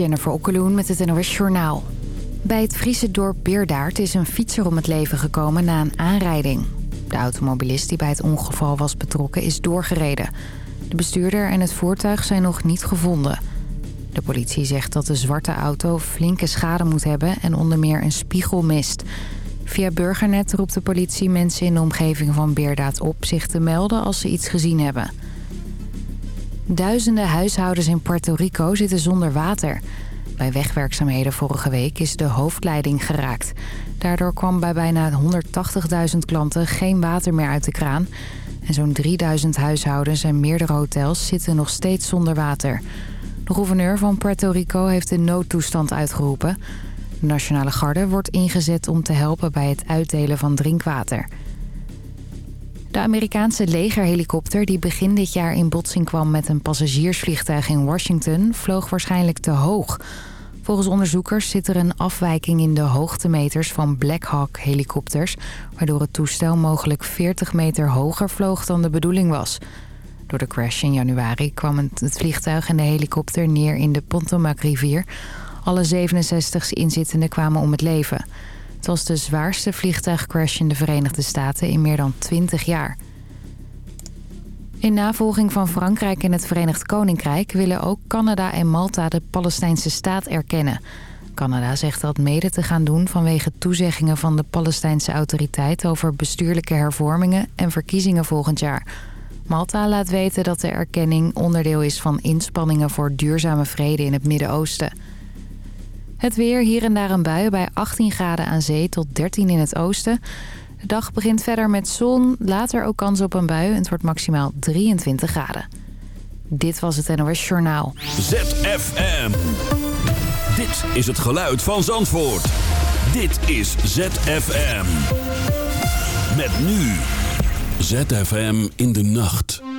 Jennifer Okkeloen met het NOS Journaal. Bij het Friese dorp Beerdaart is een fietser om het leven gekomen na een aanrijding. De automobilist die bij het ongeval was betrokken is doorgereden. De bestuurder en het voertuig zijn nog niet gevonden. De politie zegt dat de zwarte auto flinke schade moet hebben en onder meer een spiegel mist. Via Burgernet roept de politie mensen in de omgeving van Beerdaat op zich te melden als ze iets gezien hebben. Duizenden huishoudens in Puerto Rico zitten zonder water. Bij wegwerkzaamheden vorige week is de hoofdleiding geraakt. Daardoor kwam bij bijna 180.000 klanten geen water meer uit de kraan. En zo'n 3000 huishoudens en meerdere hotels zitten nog steeds zonder water. De gouverneur van Puerto Rico heeft de noodtoestand uitgeroepen. De Nationale Garde wordt ingezet om te helpen bij het uitdelen van drinkwater. De Amerikaanse legerhelikopter die begin dit jaar in botsing kwam met een passagiersvliegtuig in Washington vloog waarschijnlijk te hoog. Volgens onderzoekers zit er een afwijking in de hoogtemeters van Black Hawk helikopters... waardoor het toestel mogelijk 40 meter hoger vloog dan de bedoeling was. Door de crash in januari kwam het vliegtuig en de helikopter neer in de Pontomac-rivier. Alle 67 inzittenden kwamen om het leven... Het was de zwaarste vliegtuigcrash in de Verenigde Staten in meer dan 20 jaar. In navolging van Frankrijk en het Verenigd Koninkrijk... willen ook Canada en Malta de Palestijnse staat erkennen. Canada zegt dat mede te gaan doen vanwege toezeggingen van de Palestijnse autoriteit... over bestuurlijke hervormingen en verkiezingen volgend jaar. Malta laat weten dat de erkenning onderdeel is van inspanningen voor duurzame vrede in het Midden-Oosten... Het weer, hier en daar een bui bij 18 graden aan zee tot 13 in het oosten. De dag begint verder met zon, later ook kans op een bui en het wordt maximaal 23 graden. Dit was het NOS Journaal. ZFM. Dit is het geluid van Zandvoort. Dit is ZFM. Met nu. ZFM in de nacht.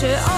是。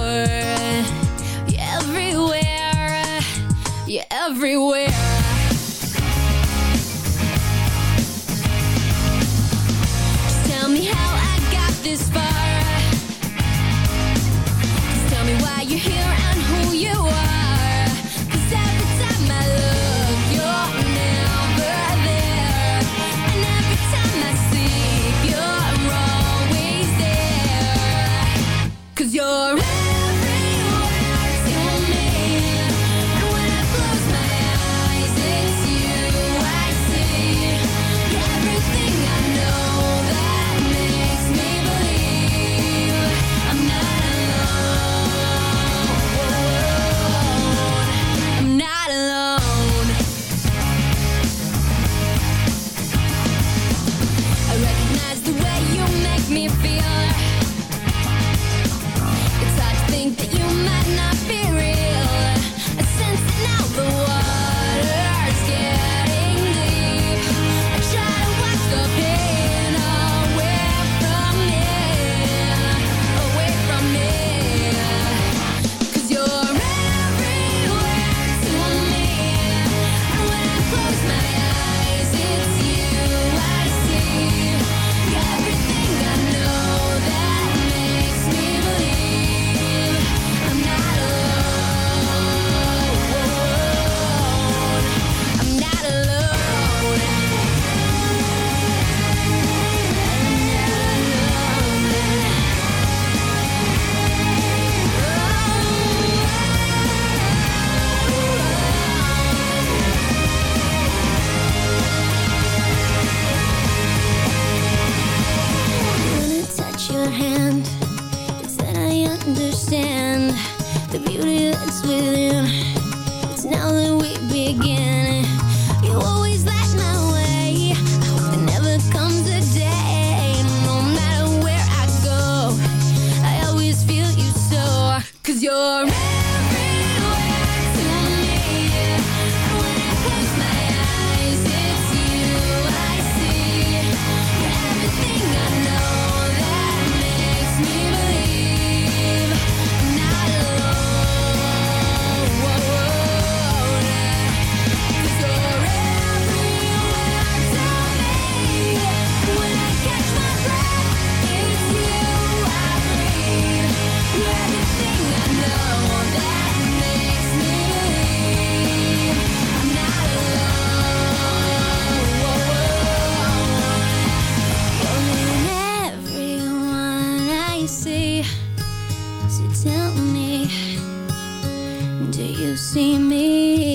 everywhere me? Do you see me?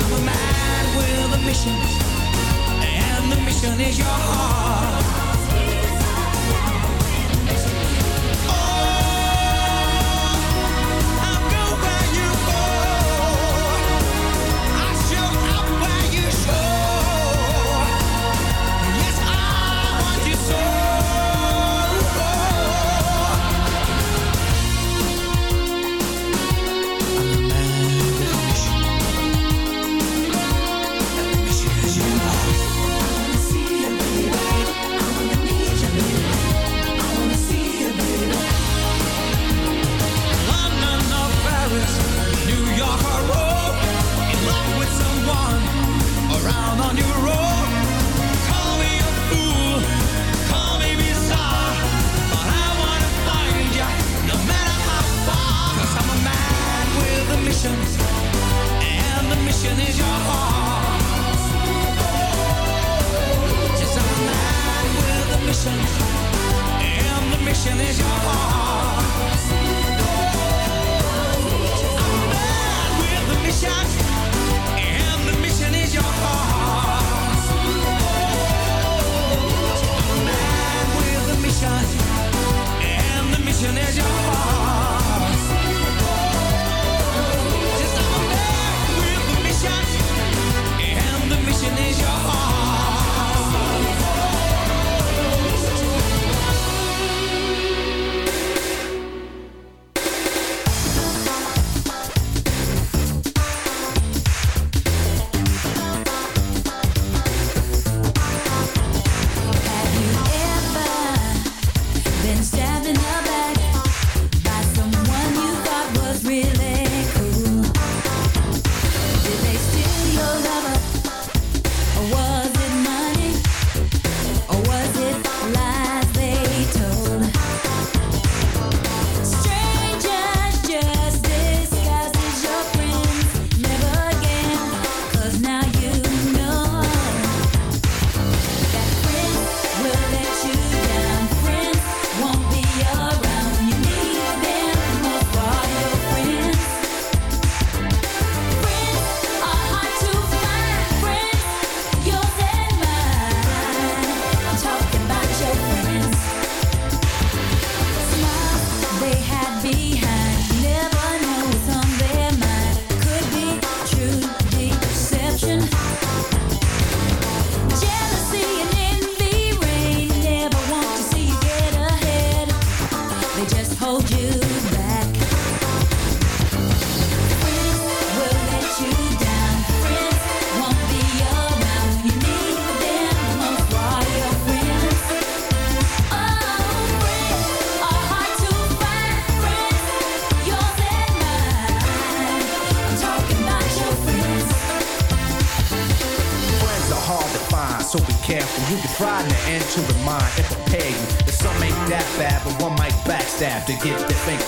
I'm a man with a mission, and the mission is your heart.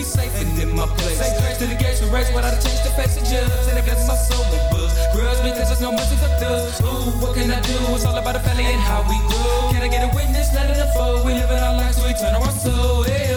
me safe and in my place. Say grace to the gates of race, but I'd change the face of judge. And I guess my soul will buzz. Grudge because there's no mercy for thugs. Ooh, what can I do? It's all about the family and how we grow. Can I get a witness? Not enough. We live in our lives, so we turn our soul. Yeah.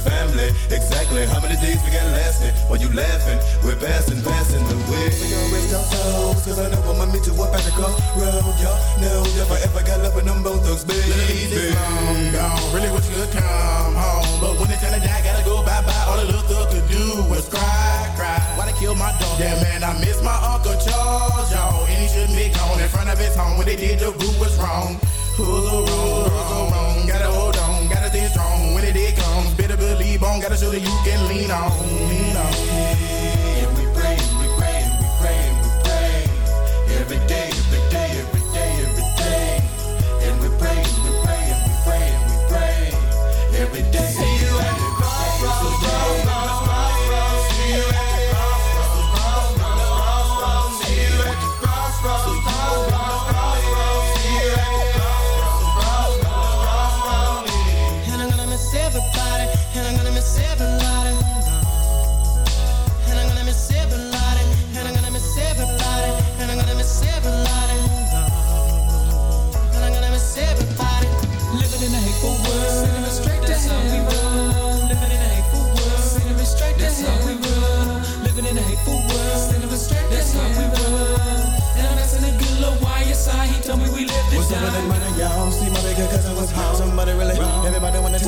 family. Exactly how many days we got lasting? While you laughing, we're passing, passing the way. We gon' rest our souls, cause I know I'ma meet you up at the crossroad. Y'all know never ever got love with them both thugs, baby. Ladies, long gone, really wish you come home. But when it's time to die, gotta go bye-bye. All the little thug could do was cry, cry. Why they kill my dog? Yeah, man, I miss my Uncle Charles, y'all. And he shouldn't be gone in front of his home. When they did, the root was wrong. Who's the rules wrong? Gotta hold on, gotta stay strong. When it is Got a shoulder you can lean on, lean on.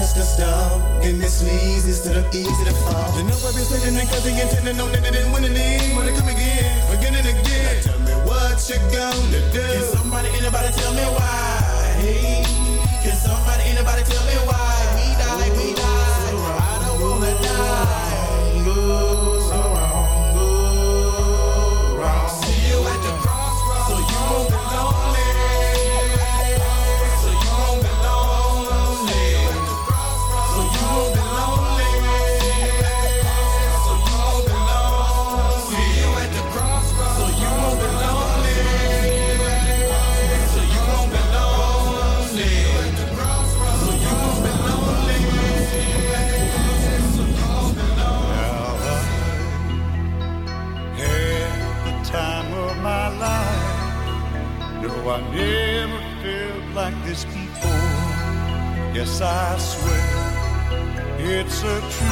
Just a star. And this leads is to easy to fall. You know I've been sitting and cussing and telling no that it didn't win any. Wanna come again, again and again. Now tell me what you gonna do. Can somebody, anybody tell me why? Hey, can somebody, anybody tell me why? I swear it's a truth.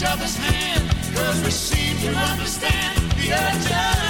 each other's hand. Cause we seem to understand the urge